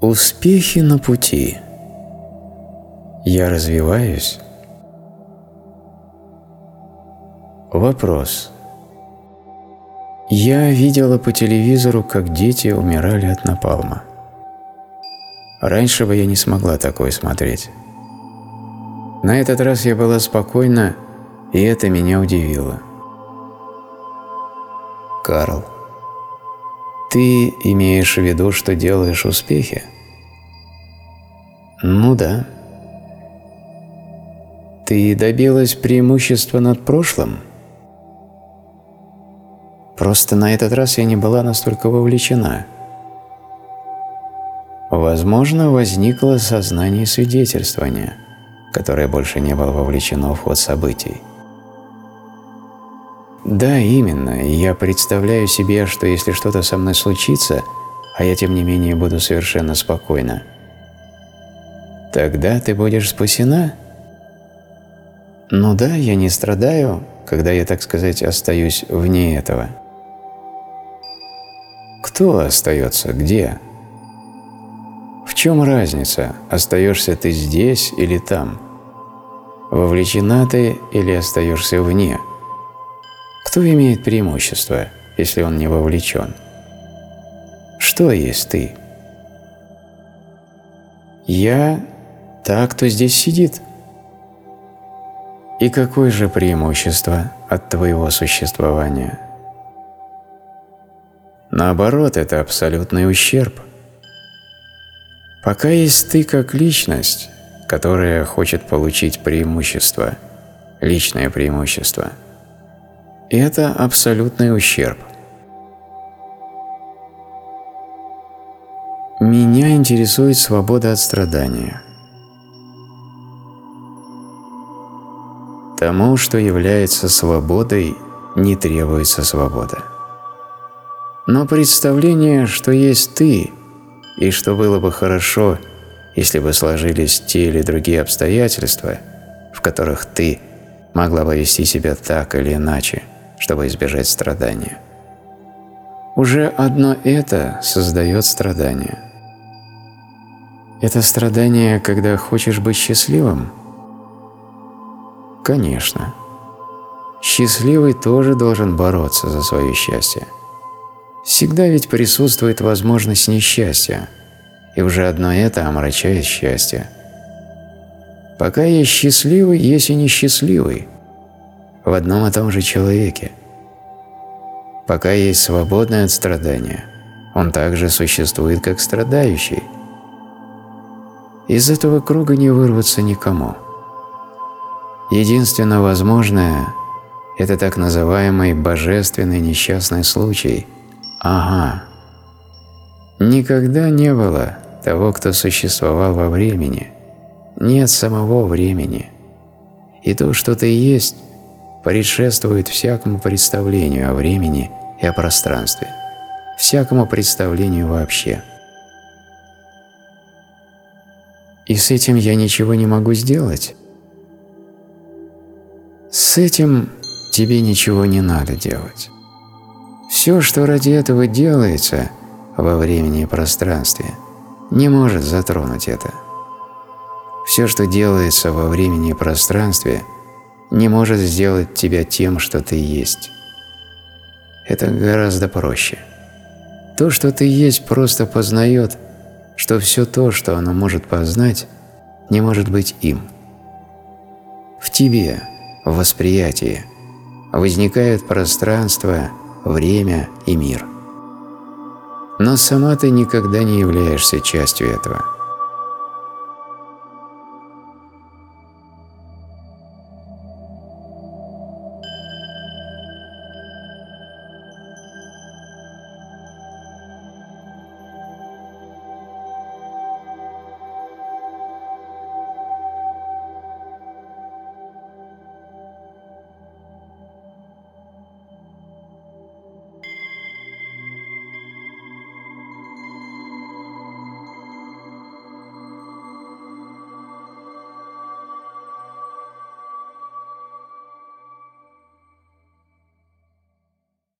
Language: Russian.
Успехи на пути. Я развиваюсь. Вопрос. Я видела по телевизору, как дети умирали от напалма. Раньше бы я не смогла такое смотреть. На этот раз я была спокойна, и это меня удивило. Карл. Ты имеешь в виду, что делаешь успехи? Ну да. Ты добилась преимущества над прошлым? Просто на этот раз я не была настолько вовлечена. Возможно, возникло сознание свидетельствования, которое больше не было вовлечено в ход событий. Да, именно. Я представляю себе, что если что-то со мной случится, а я тем не менее буду совершенно спокойна, тогда ты будешь спасена? Ну да, я не страдаю, когда я, так сказать, остаюсь вне этого. Кто остается где? В чем разница, остаешься ты здесь или там? Вовлечена ты или остаешься вне? Кто имеет преимущество, если он не вовлечен? Что есть ты? Я – та, кто здесь сидит. И какое же преимущество от твоего существования? Наоборот, это абсолютный ущерб. Пока есть ты как личность, которая хочет получить преимущество, личное преимущество – это абсолютный ущерб. Меня интересует свобода от страдания. Тому, что является свободой, не требуется свобода. Но представление, что есть ты, и что было бы хорошо, если бы сложились те или другие обстоятельства, в которых ты могла бы вести себя так или иначе – чтобы избежать страдания. Уже одно это создает страдания. Это страдание, когда хочешь быть счастливым? Конечно. Счастливый тоже должен бороться за свое счастье. Всегда ведь присутствует возможность несчастья, и уже одно это омрачает счастье. Пока есть счастливый, есть и несчастливый – в одном и том же человеке. Пока есть свободное от страдания, он также существует как страдающий. Из этого круга не вырваться никому. Единственно возможное – это так называемый божественный несчастный случай. Ага. Никогда не было того, кто существовал во времени. Нет самого времени. И то, что ты есть, предшествует всякому представлению о времени и о пространстве, всякому представлению вообще. И с этим я ничего не могу сделать? С этим тебе ничего не надо делать. Все, что ради этого делается во времени и пространстве, не может затронуть это. Все, что делается во времени и пространстве – не может сделать тебя тем, что ты есть. Это гораздо проще. То, что ты есть, просто познает, что все то, что оно может познать, не может быть им. В тебе, в восприятии, возникает пространство, время и мир. Но сама ты никогда не являешься частью этого.